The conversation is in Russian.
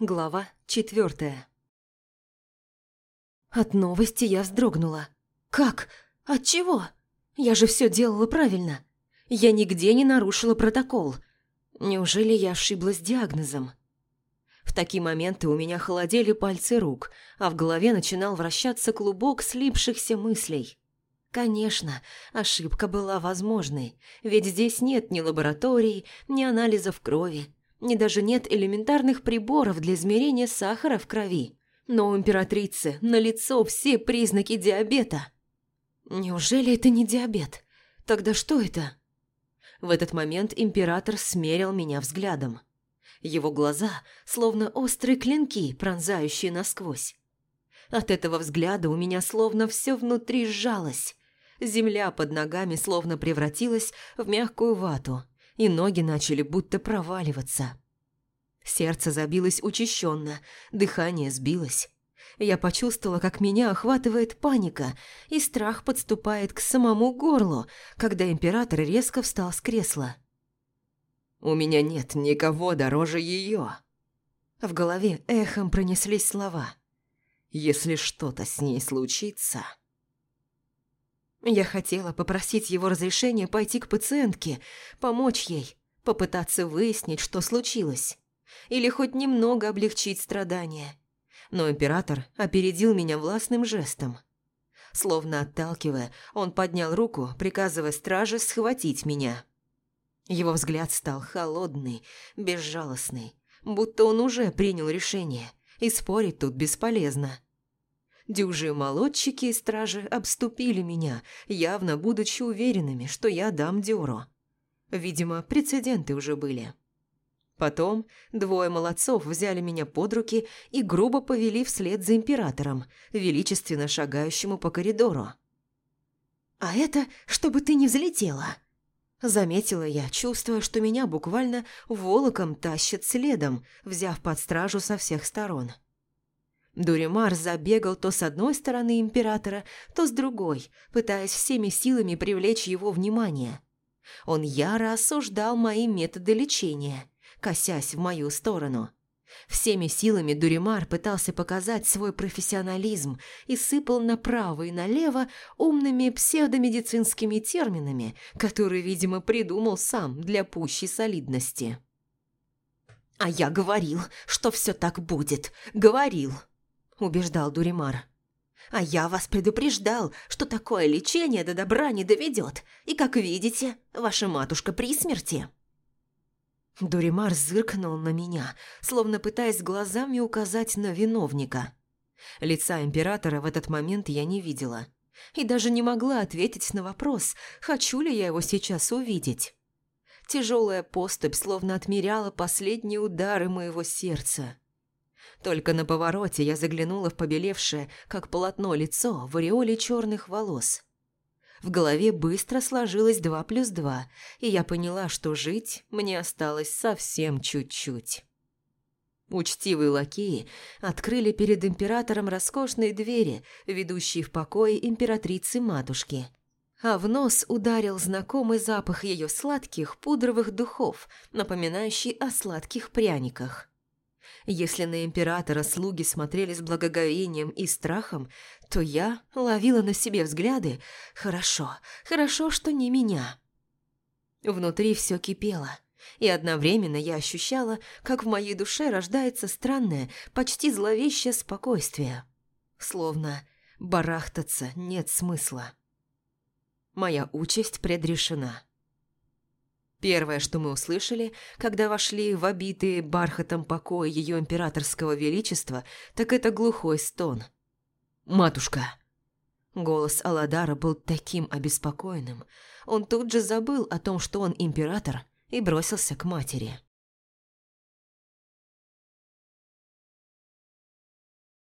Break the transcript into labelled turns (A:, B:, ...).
A: Глава четвертая. От новости я вздрогнула. «Как? От чего? Я же все делала правильно. Я нигде не нарушила протокол. Неужели я ошиблась диагнозом?» В такие моменты у меня холодели пальцы рук, а в голове начинал вращаться клубок слипшихся мыслей. Конечно, ошибка была возможной, ведь здесь нет ни лабораторий, ни анализов крови, ни даже нет элементарных приборов для измерения сахара в крови. Но у императрицы налицо все признаки диабета. Неужели это не диабет? Тогда что это? В этот момент император смерил меня взглядом. Его глаза, словно острые клинки, пронзающие насквозь. От этого взгляда у меня словно все внутри сжалось. Земля под ногами словно превратилась в мягкую вату, и ноги начали будто проваливаться. Сердце забилось учащенно, дыхание сбилось. Я почувствовала, как меня охватывает паника, и страх подступает к самому горлу, когда император резко встал с кресла.
B: «У меня нет никого дороже ее!»
A: В голове эхом пронеслись слова.
B: «Если что-то с ней случится...»
A: Я хотела попросить его разрешения пойти к пациентке, помочь ей, попытаться выяснить, что случилось. Или хоть немного облегчить страдания. Но император опередил меня властным жестом. Словно отталкивая, он поднял руку, приказывая страже схватить меня. Его взгляд стал холодный, безжалостный, будто он уже принял решение, и спорить тут бесполезно. Дюжи молодчики и стражи обступили меня, явно будучи уверенными, что я дам дёру. Видимо, прецеденты уже были. Потом двое молодцов взяли меня под руки и грубо повели вслед за императором, величественно шагающему по коридору. «А это, чтобы ты не взлетела!» Заметила я, чувствуя, что меня буквально волоком тащат следом, взяв под стражу со всех сторон. Дуримар забегал то с одной стороны императора, то с другой, пытаясь всеми силами привлечь его внимание. Он яро осуждал мои методы лечения, косясь в мою сторону. Всеми силами Дуримар пытался показать свой профессионализм и сыпал направо и налево умными псевдомедицинскими терминами, которые, видимо, придумал сам для пущей солидности. «А я говорил, что все так будет. Говорил!» Убеждал Дуримар. «А я вас предупреждал, что такое лечение до добра не доведет, и, как видите, ваша матушка при смерти». Дуримар зыркнул на меня, словно пытаясь глазами указать на виновника. Лица императора в этот момент я не видела. И даже не могла ответить на вопрос, хочу ли я его сейчас увидеть. Тяжелая поступь словно отмеряла последние удары моего сердца. Только на повороте я заглянула в побелевшее, как полотно, лицо в ореоле черных волос. В голове быстро сложилось два плюс два, и я поняла, что жить мне осталось совсем чуть-чуть. Учтивые лакеи открыли перед императором роскошные двери, ведущие в покой императрицы-матушки. А в нос ударил знакомый запах ее сладких пудровых духов, напоминающий о сладких пряниках. Если на императора слуги смотрели с благоговением и страхом, то я ловила на себе взгляды «хорошо, хорошо, что не меня». Внутри все кипело, и одновременно я ощущала, как в моей душе рождается странное, почти зловещее спокойствие. Словно барахтаться нет смысла. Моя участь предрешена. Первое, что мы услышали, когда вошли в обитые бархатом покои ее императорского величества, так это глухой стон. «Матушка!» Голос Аладара был таким обеспокоенным. Он тут же забыл о том, что он император, и бросился к матери.